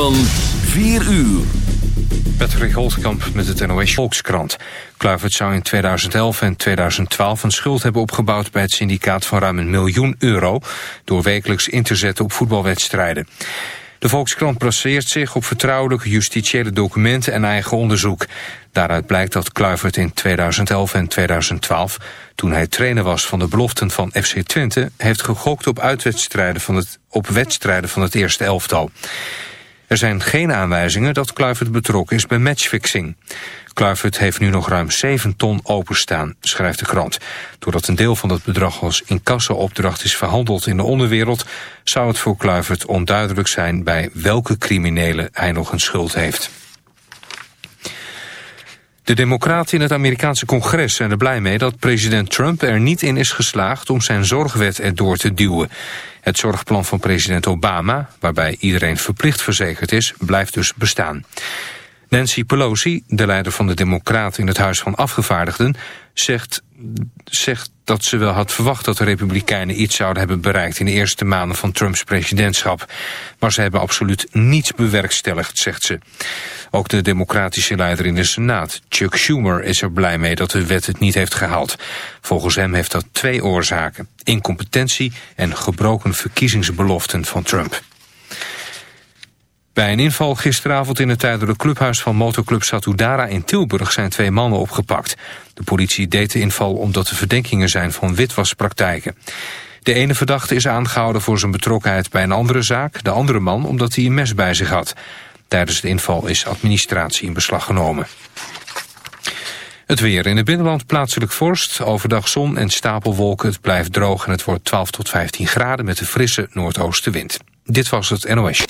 Van 4 uur. Patrick Holtkamp met het NOS Volkskrant. Kluivert zou in 2011 en 2012 een schuld hebben opgebouwd bij het syndicaat van ruim een miljoen euro... door wekelijks in te zetten op voetbalwedstrijden. De Volkskrant baseert zich op vertrouwelijke justitiële documenten en eigen onderzoek. Daaruit blijkt dat Kluivert in 2011 en 2012, toen hij trainer was van de beloften van FC Twente, heeft gegokt op uitwedstrijden van het, op wedstrijden van het eerste elftal. Er zijn geen aanwijzingen dat Kluivert betrokken is bij matchfixing. Kluivert heeft nu nog ruim 7 ton openstaan, schrijft de krant. Doordat een deel van dat bedrag als incassoopdracht is verhandeld in de onderwereld... zou het voor Kluivert onduidelijk zijn bij welke criminelen hij nog een schuld heeft. De democraten in het Amerikaanse congres zijn er blij mee dat president Trump er niet in is geslaagd om zijn zorgwet erdoor te duwen. Het zorgplan van president Obama, waarbij iedereen verplicht verzekerd is, blijft dus bestaan. Nancy Pelosi, de leider van de Democraten in het Huis van Afgevaardigden, zegt, zegt dat ze wel had verwacht dat de Republikeinen iets zouden hebben bereikt in de eerste maanden van Trumps presidentschap. Maar ze hebben absoluut niets bewerkstelligd, zegt ze. Ook de democratische leider in de Senaat, Chuck Schumer, is er blij mee dat de wet het niet heeft gehaald. Volgens hem heeft dat twee oorzaken. Incompetentie en gebroken verkiezingsbeloften van Trump. Bij een inval gisteravond in het tijdelijke clubhuis van motoclub Satudara in Tilburg zijn twee mannen opgepakt. De politie deed de inval omdat er verdenkingen zijn van witwaspraktijken. De ene verdachte is aangehouden voor zijn betrokkenheid bij een andere zaak, de andere man omdat hij een mes bij zich had. Tijdens de inval is administratie in beslag genomen. Het weer in het binnenland plaatselijk vorst, overdag zon en stapelwolken. Het blijft droog en het wordt 12 tot 15 graden met een frisse noordoostenwind. Dit was het NOS.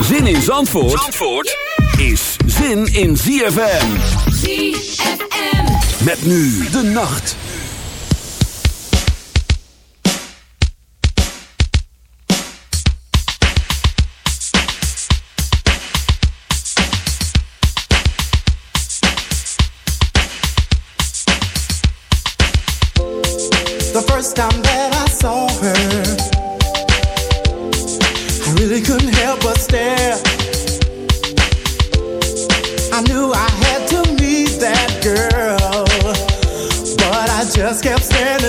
Zin in Zandvoort, Zandvoort is zin in ZFM. ZFM. Met nu de nacht. The first time that I saw her, really couldn't help but stare. I knew I had to meet that girl, but I just kept standing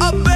a bet.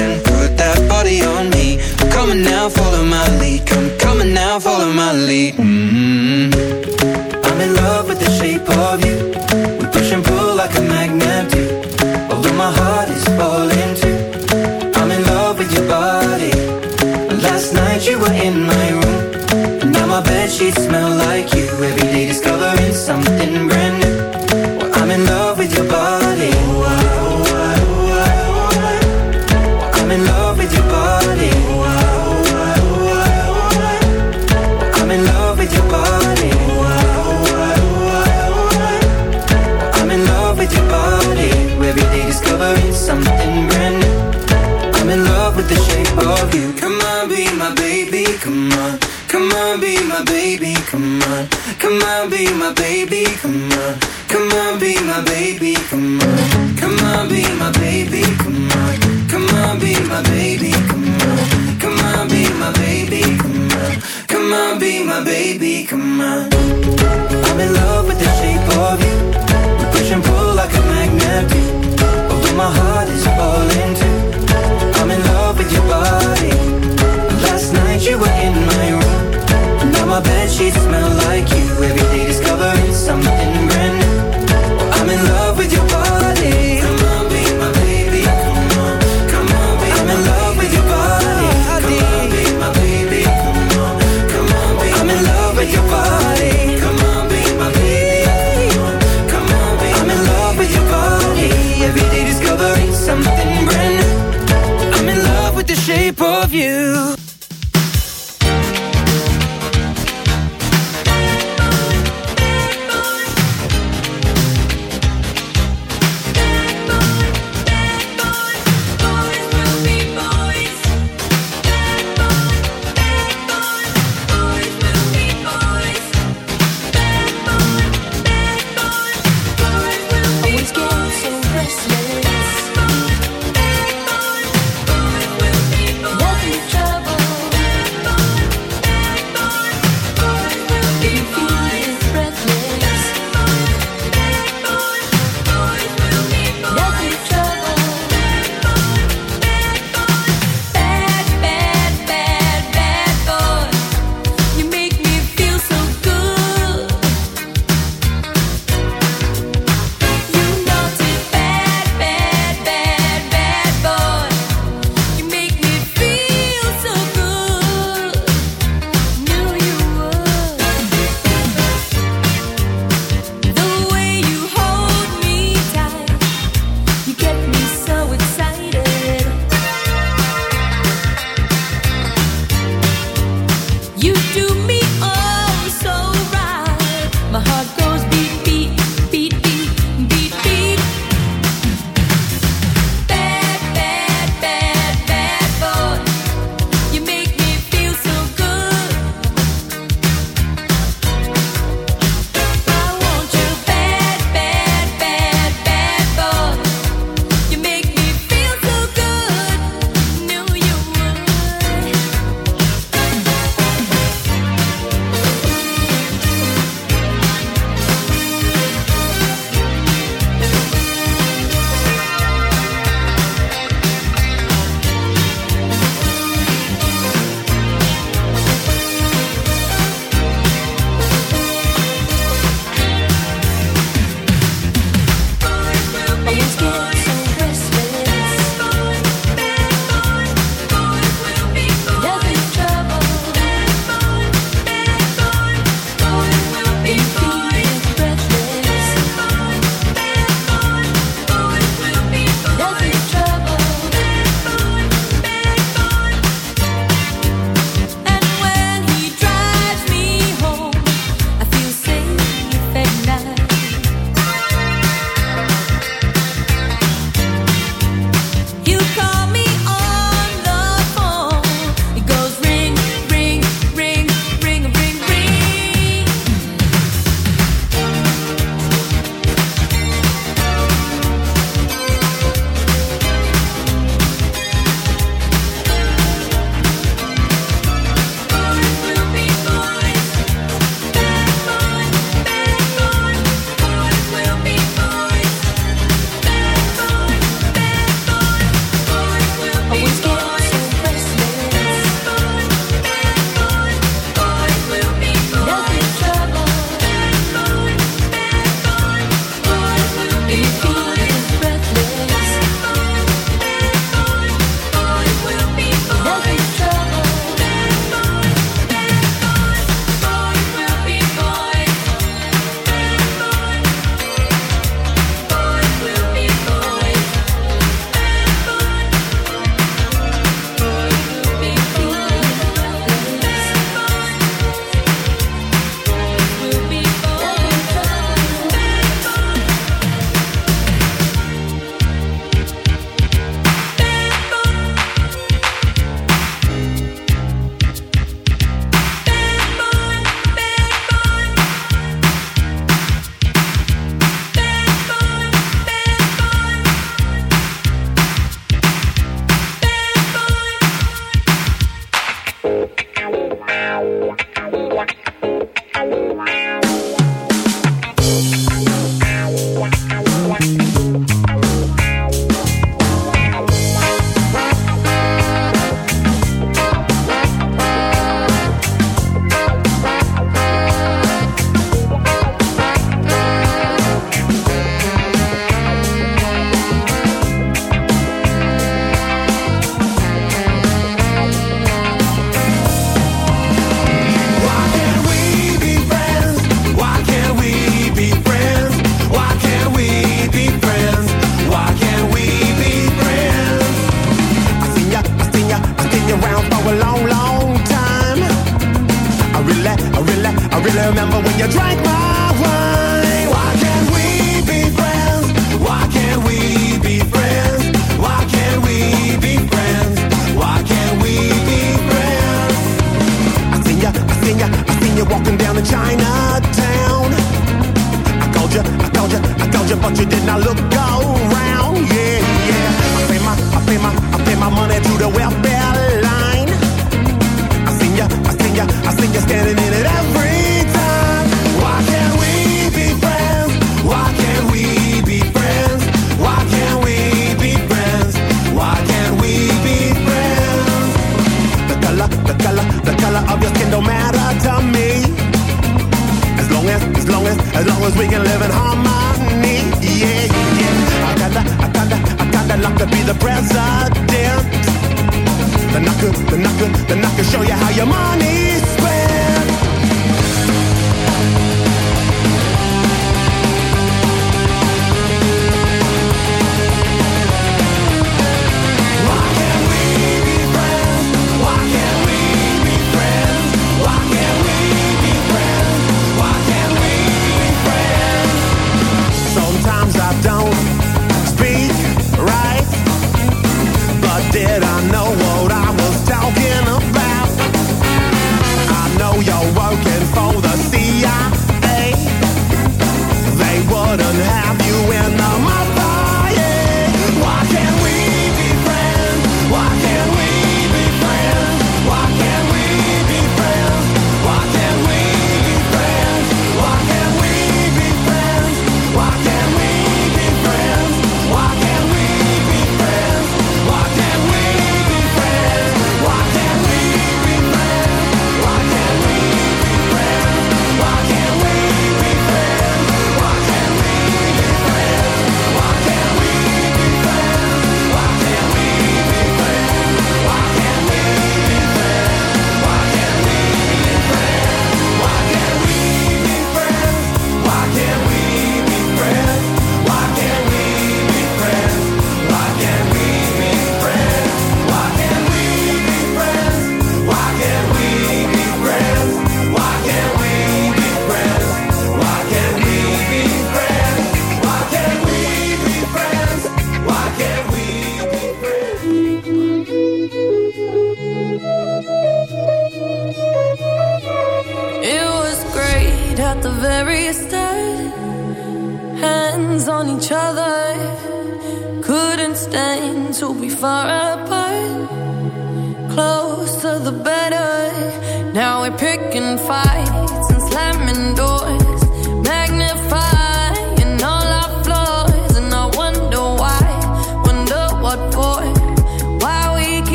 lead mm -hmm. I'm in love with the shape of you. We push and pull like a magnet do. Although my heart is falling Now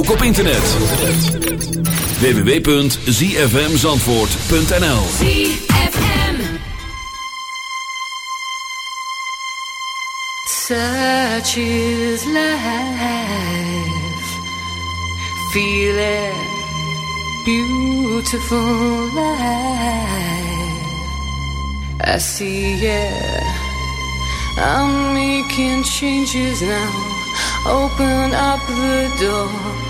ook op internet. www.zfmzandvoort.nl ZFM Such is life. Feel Beautiful life. I see it. I'm making changes now. Open up the door.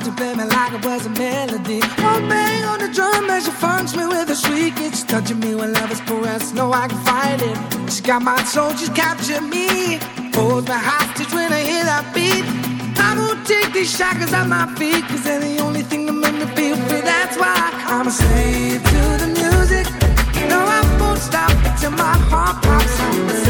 Start to play me like it was a melody. One bang on the drum as she funks me with a shriek. It's touching me when love is caressed. No, I can fight it. She got my soul, she's captured me. Holds my hostage when I hear that beat. I won't take these shackles off my feet, cause they're the only thing that make me feel free. That's why I'm a slave to the music. No, I won't stop till my heart pops.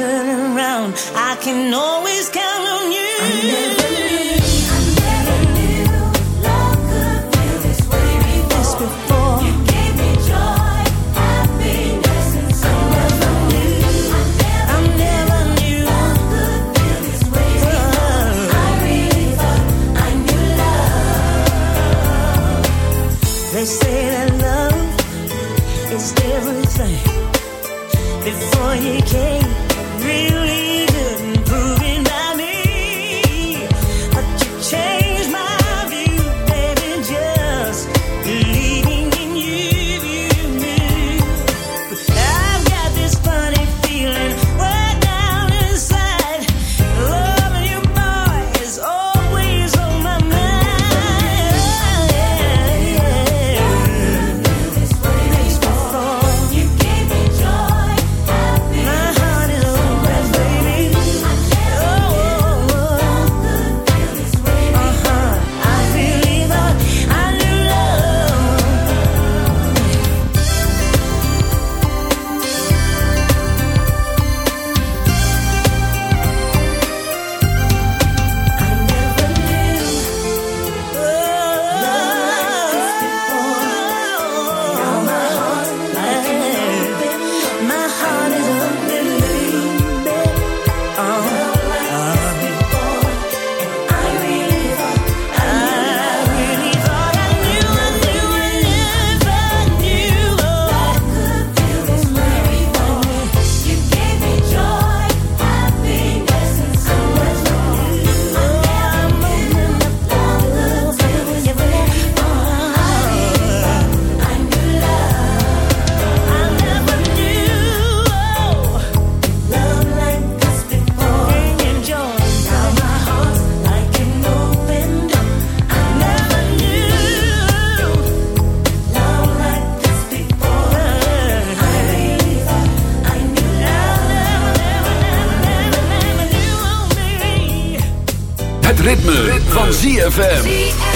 turning around. I can always count on you. ZFM.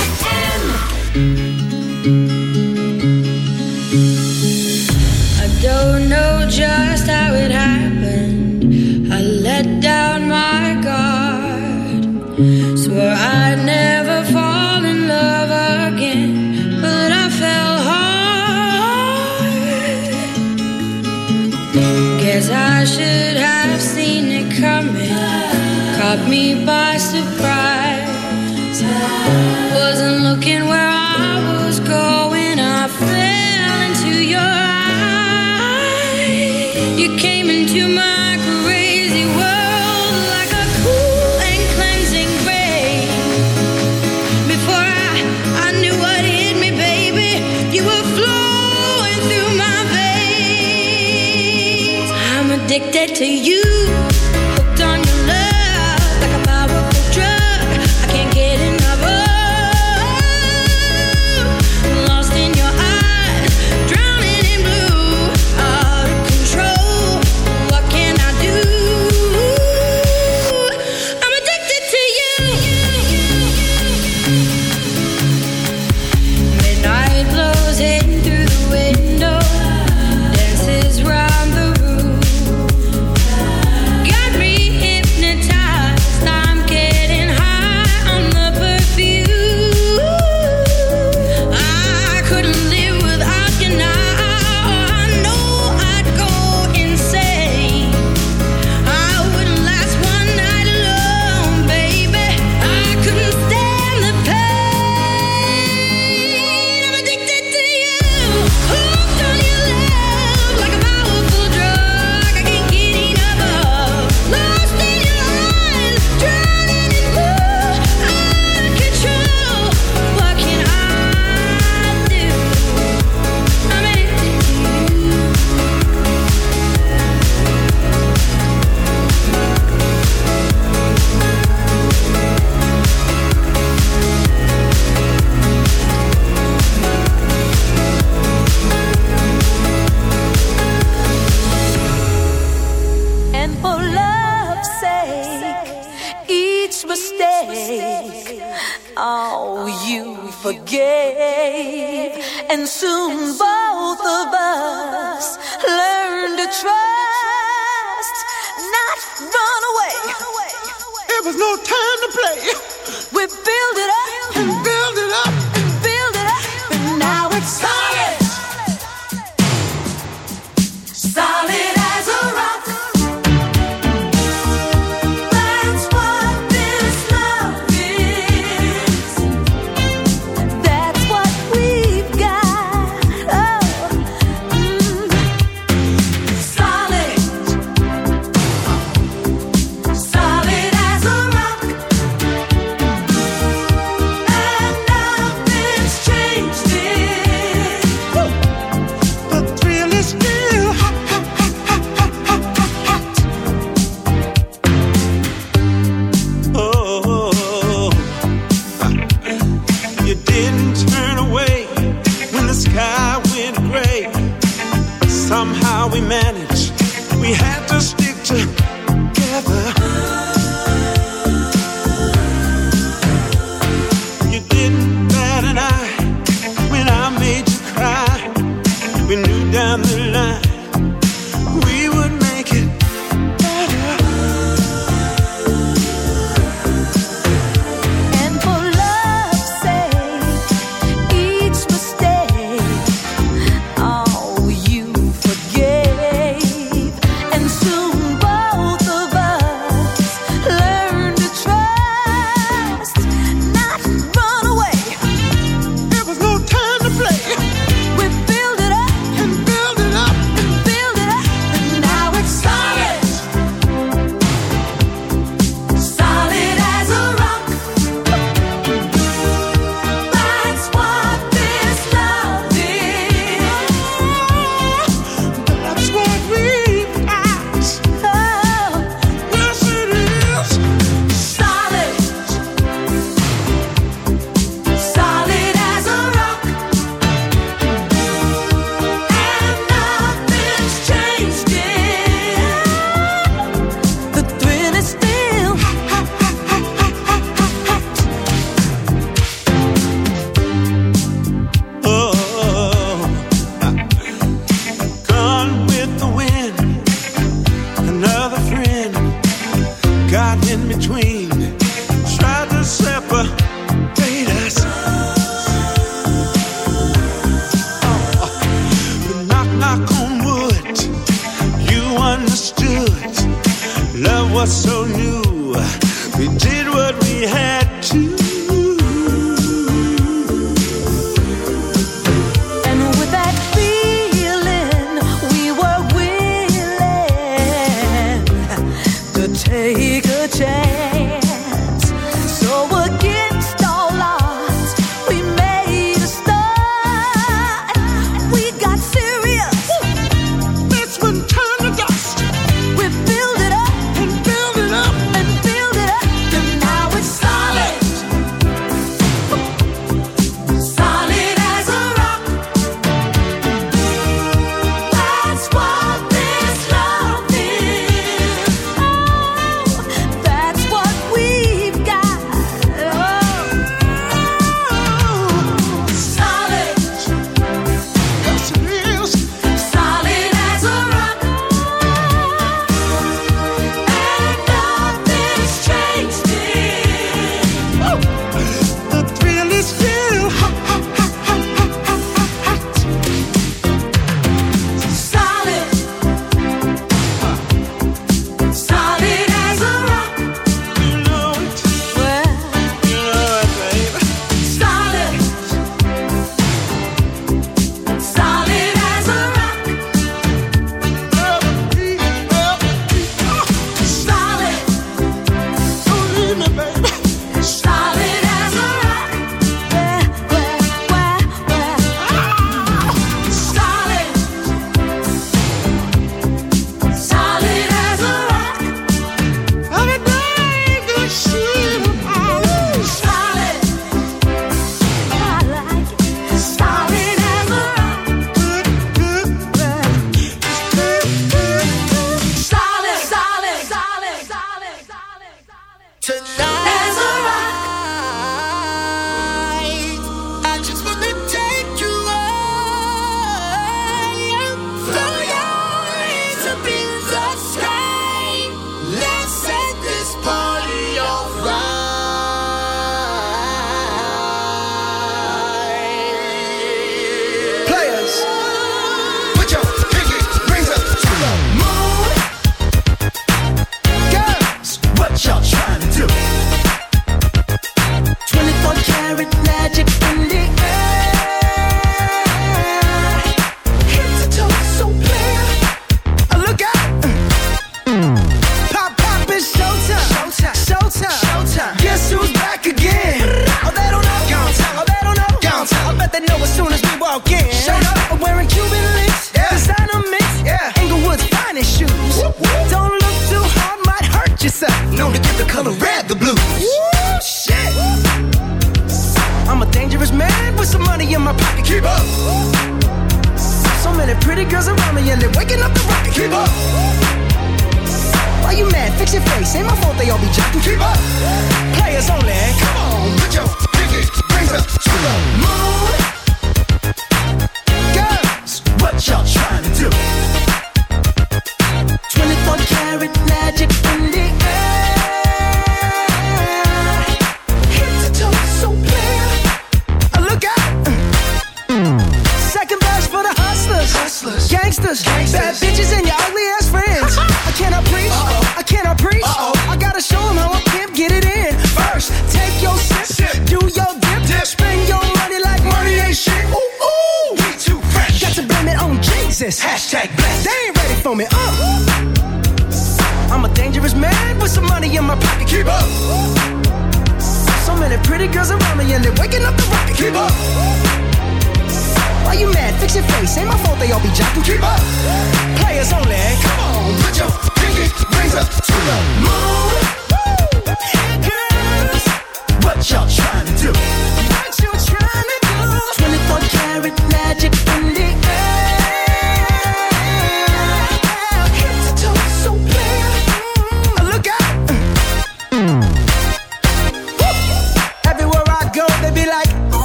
Magic.